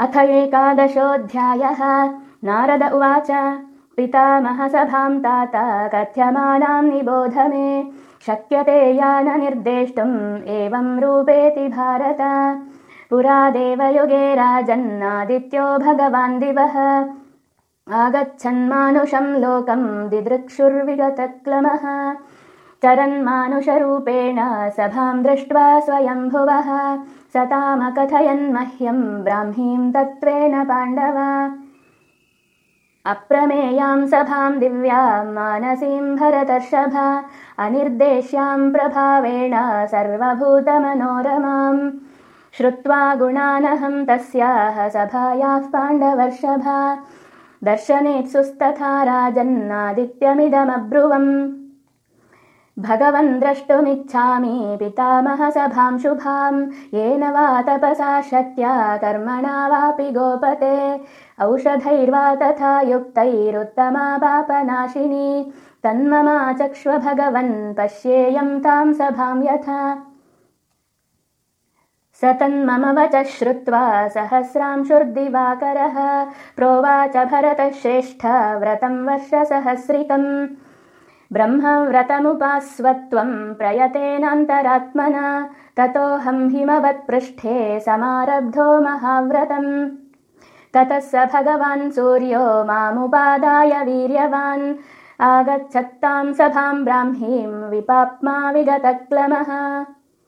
अथ एकादशोऽध्यायः। नारद उवाच पितामहसभां ताता कथ्यमानाम् निबोध मे। शक्यते याननिर्देष्टुम् एवं रूपेति भारत। पुरा देवयुगे राजन्नादित्यो भगवान् दिवः। आगच्छन्मानुषम् लोकम् दिदृक्षुर्विगतक्लमः चरन्मानुषरूपेण सभाम् दृष्ट्वा स्वयम्भुवः। सतामकथयन्मह्यम् ब्राह्मीम् तत्त्वेन पाण्डव। अप्रमेयाम् सभाम् दिव्याम् मानसीम् भरतर्षभा। अनिर्देश्याम् प्रभावेण सर्वभूतमनोरमाम्। श्रुत्वा गुणानहम् तस्याः सभायाः पाण्डवर्षभा। दर्शनेत्सुस्तथा राजन्नादित्यमिदमब्रुवम् भगवन् द्रष्टुमिच्छामि पितामहसभां शुभाम् येन वा तपसा शक्त्या कर्मणा वापि गोपते। औषधैर्वा तथा युक्तैरुत्तमा पापनाशिनी। तन्ममाचक्ष्व भगवन् पश्येयम् ताम् सभां यथा। स तन्मम वचः श्रुत्वा सहस्रांशुर्दिवाकरः प्रोवाच भरतश्रेष्ठ व्रतम् वर्षसहस्रिकम् ब्रह्मव्रतमुपास्वत्वम् प्रयतेनान्तरात्मना ततोऽहम् हिमवत्पृष्ठे समारब्धो महाव्रतम्। ततः स भगवान् सूर्यो मामुपादाय वीर्यवान्। आगच्छत्ताम् सभाम् ब्राह्मीम् विपाप्मा विगतक्लमः